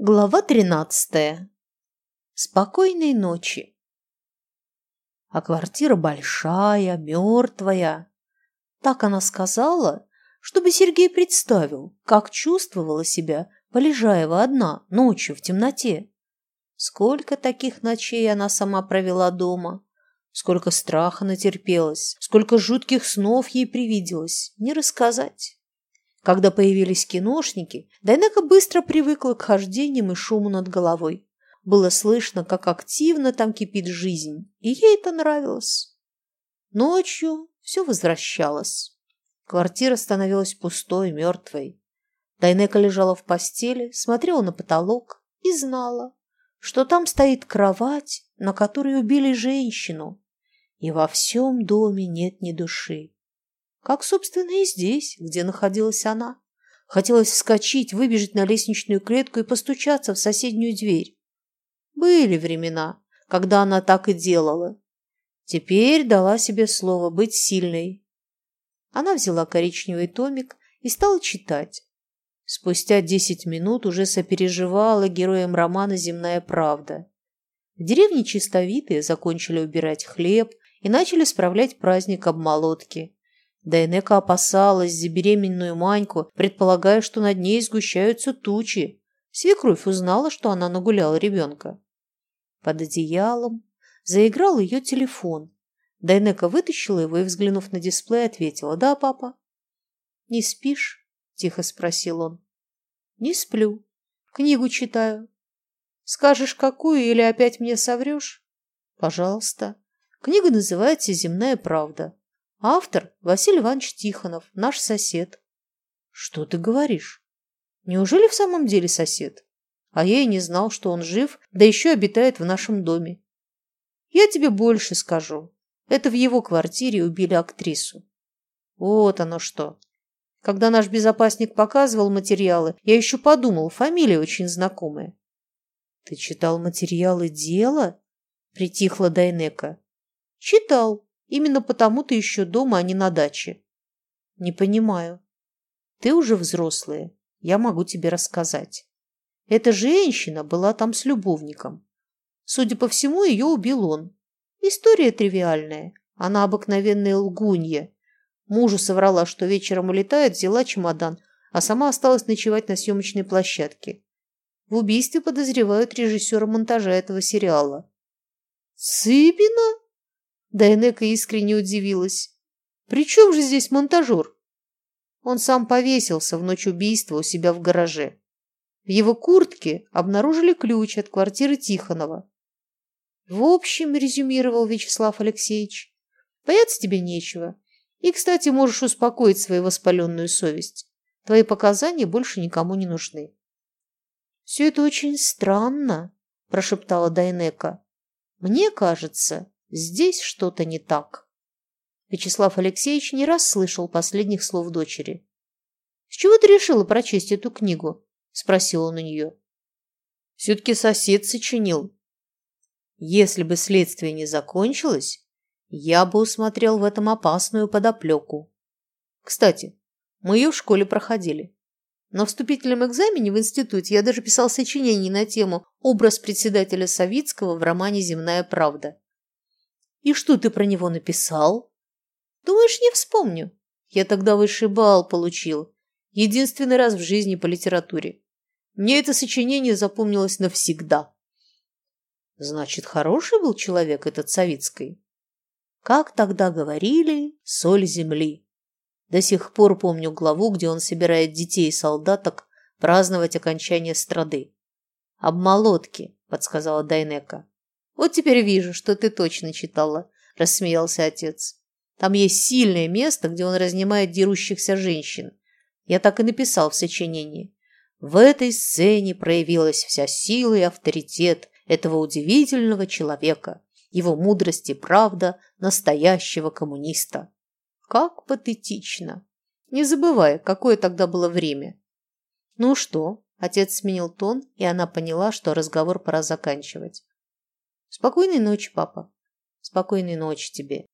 Глава тринадцатая. Спокойной ночи. А квартира большая, мертвая. Так она сказала, чтобы Сергей представил, как чувствовала себя Полежаева одна ночью в темноте. Сколько таких ночей она сама провела дома, сколько страха натерпелась, сколько жутких снов ей привиделось, не рассказать. Когда появились киношники, Дайнека быстро привыкла к хождениям и шуму над головой. Было слышно, как активно там кипит жизнь, и ей это нравилось. Ночью все возвращалось. Квартира становилась пустой, мертвой. Дайнека лежала в постели, смотрела на потолок и знала, что там стоит кровать, на которой убили женщину, и во всем доме нет ни души. Как, собственно, и здесь, где находилась она. Хотелось вскочить, выбежать на лестничную клетку и постучаться в соседнюю дверь. Были времена, когда она так и делала. Теперь дала себе слово быть сильной. Она взяла коричневый томик и стала читать. Спустя десять минут уже сопереживала героям романа «Земная правда». В деревне чистовитые закончили убирать хлеб и начали справлять праздник обмолотки. Дайнека опасалась за беременную Маньку, предполагая, что над ней сгущаются тучи. Свекровь узнала, что она нагуляла ребенка. Под одеялом заиграл ее телефон. Дайнека вытащила его и, взглянув на дисплей, ответила «Да, папа». «Не спишь?» – тихо спросил он. «Не сплю. Книгу читаю. Скажешь, какую, или опять мне соврешь?» «Пожалуйста. Книга называется «Земная правда». Автор Василий Иванович Тихонов, наш сосед. Что ты говоришь? Неужели в самом деле сосед? А я и не знал, что он жив, да еще обитает в нашем доме. Я тебе больше скажу. Это в его квартире убили актрису. Вот оно что. Когда наш безопасник показывал материалы, я еще подумал, фамилия очень знакомая. Ты читал материалы дела? Притихла Дайнека. Читал. Именно потому ты еще дома, а не на даче. Не понимаю. Ты уже взрослая. Я могу тебе рассказать. Эта женщина была там с любовником. Судя по всему, ее убил он. История тривиальная. Она обыкновенная лгунья. Мужу соврала, что вечером улетает, взяла чемодан, а сама осталась ночевать на съемочной площадке. В убийстве подозревают режиссера монтажа этого сериала. «Цыбина?» Дайнека искренне удивилась. «При чем же здесь монтажер?» Он сам повесился в ночь убийства у себя в гараже. В его куртке обнаружили ключ от квартиры Тихонова. «В общем», — резюмировал Вячеслав Алексеевич, — «бояться тебе нечего. И, кстати, можешь успокоить свою воспаленную совесть. Твои показания больше никому не нужны». «Все это очень странно», – прошептала Дайнека. «Мне кажется, Здесь что-то не так. Вячеслав Алексеевич не раз слышал последних слов дочери. «С чего ты решила прочесть эту книгу?» – спросил он у нее. «Все-таки сосед сочинил. Если бы следствие не закончилось, я бы усмотрел в этом опасную подоплеку. Кстати, мы ее в школе проходили. На вступительном экзамене в институте я даже писал сочинение на тему «Образ председателя Савицкого в романе «Земная правда». И что ты про него написал? Думаешь, не вспомню? Я тогда высший балл получил. Единственный раз в жизни по литературе. Мне это сочинение запомнилось навсегда. Значит, хороший был человек этот Савицкий? Как тогда говорили, соль земли. До сих пор помню главу, где он собирает детей и солдаток праздновать окончание страды. «Обмолотки», — подсказала Дайнека. «Вот теперь вижу, что ты точно читала», – рассмеялся отец. «Там есть сильное место, где он разнимает дерущихся женщин. Я так и написал в сочинении. В этой сцене проявилась вся сила и авторитет этого удивительного человека, его мудрость и правда настоящего коммуниста. Как патетично! Не забывай, какое тогда было время. Ну что? Отец сменил тон, и она поняла, что разговор пора заканчивать. Спокойной ночи, папа. Спокойной ночи тебе.